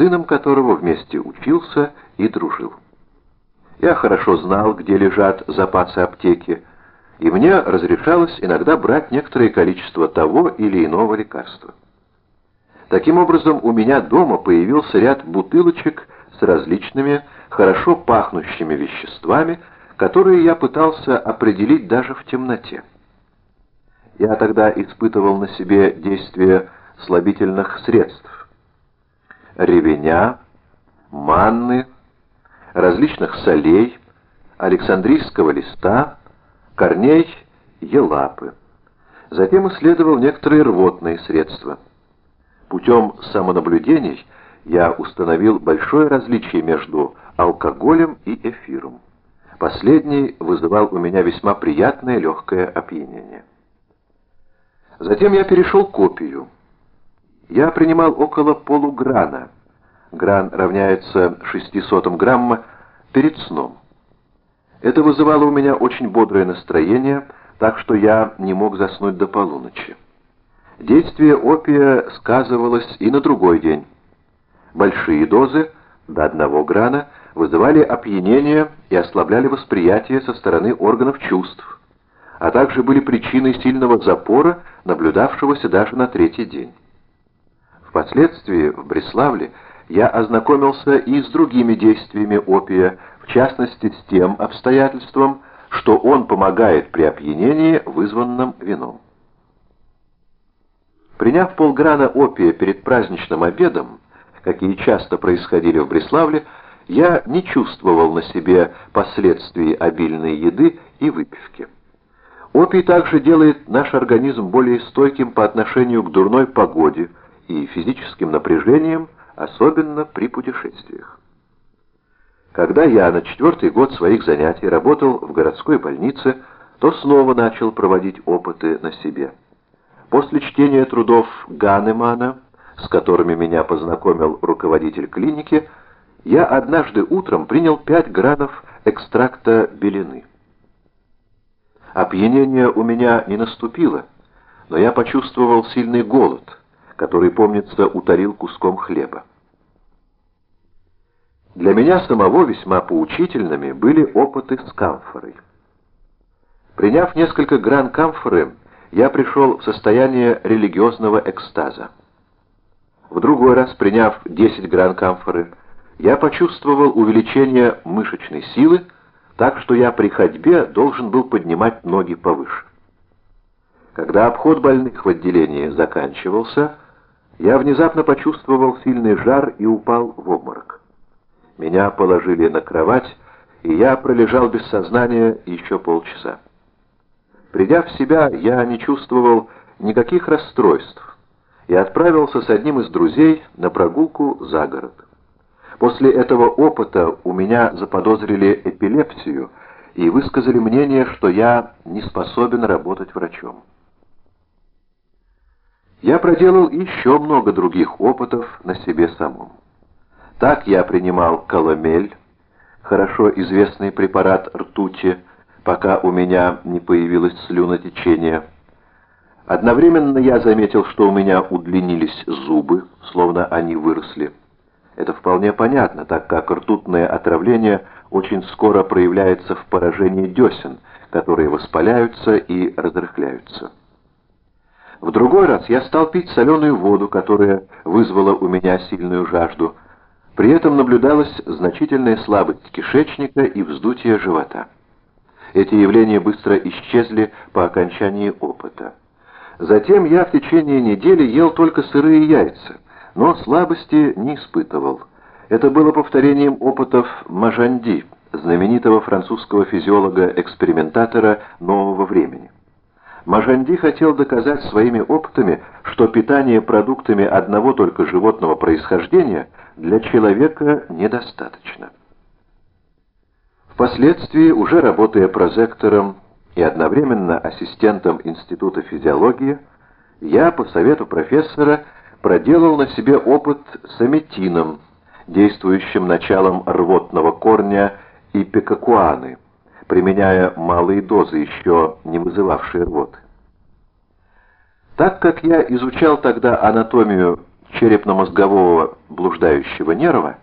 сыном которого вместе учился и дружил. Я хорошо знал, где лежат запасы аптеки, и мне разрешалось иногда брать некоторое количество того или иного лекарства. Таким образом, у меня дома появился ряд бутылочек с различными, хорошо пахнущими веществами, которые я пытался определить даже в темноте. Я тогда испытывал на себе действие слабительных средств. Ревеня, манны, различных солей, александрийского листа, корней елапы. Затем исследовал некоторые рвотные средства – Путем самонаблюдений я установил большое различие между алкоголем и эфиром. Последний вызывал у меня весьма приятное легкое опьянение. Затем я перешел к опию. Я принимал около полуграна. Гран равняется 600 грамма перед сном. Это вызывало у меня очень бодрое настроение, так что я не мог заснуть до полуночи. Действие опия сказывалось и на другой день. Большие дозы, до одного грана, вызывали опьянение и ослабляли восприятие со стороны органов чувств, а также были причиной сильного запора, наблюдавшегося даже на третий день. Впоследствии в Бреславле я ознакомился и с другими действиями опия, в частности с тем обстоятельством, что он помогает при опьянении, вызванном вином. Приняв полграна опия перед праздничным обедом, какие часто происходили в Бреславле, я не чувствовал на себе последствий обильной еды и выпивки. Опий также делает наш организм более стойким по отношению к дурной погоде и физическим напряжениям, особенно при путешествиях. Когда я на четвертый год своих занятий работал в городской больнице, то снова начал проводить опыты на себе. После чтения трудов Ганемана, с которыми меня познакомил руководитель клиники, я однажды утром принял 5 гранов экстракта белины. Опьянение у меня не наступило, но я почувствовал сильный голод, который, помнится, утарил куском хлеба. Для меня самого весьма поучительными были опыты с камфорой. Приняв несколько гран камфоры, я пришел в состояние религиозного экстаза. В другой раз, приняв 10 гран камфоры, я почувствовал увеличение мышечной силы, так что я при ходьбе должен был поднимать ноги повыше. Когда обход больных в отделении заканчивался, я внезапно почувствовал сильный жар и упал в обморок. Меня положили на кровать, и я пролежал без сознания еще полчаса. Придя в себя, я не чувствовал никаких расстройств и отправился с одним из друзей на прогулку за город. После этого опыта у меня заподозрили эпилепсию и высказали мнение, что я не способен работать врачом. Я проделал еще много других опытов на себе самом. Так я принимал коломель, хорошо известный препарат ртути, пока у меня не появилось слюнотечение. Одновременно я заметил, что у меня удлинились зубы, словно они выросли. Это вполне понятно, так как ртутное отравление очень скоро проявляется в поражении десен, которые воспаляются и разрыхляются. В другой раз я стал пить соленую воду, которая вызвала у меня сильную жажду. При этом наблюдалась значительная слабость кишечника и вздутие живота. Эти явления быстро исчезли по окончании опыта. Затем я в течение недели ел только сырые яйца, но слабости не испытывал. Это было повторением опытов Мажанди, знаменитого французского физиолога-экспериментатора нового времени. Мажанди хотел доказать своими опытами, что питание продуктами одного только животного происхождения для человека недостаточно. Впоследствии, уже работая прозектором и одновременно ассистентом Института физиологии, я, по совету профессора, проделал на себе опыт с аметином, действующим началом рвотного корня и пекакуаны, применяя малые дозы, еще не вызывавшие рвоты. Так как я изучал тогда анатомию черепно-мозгового блуждающего нерва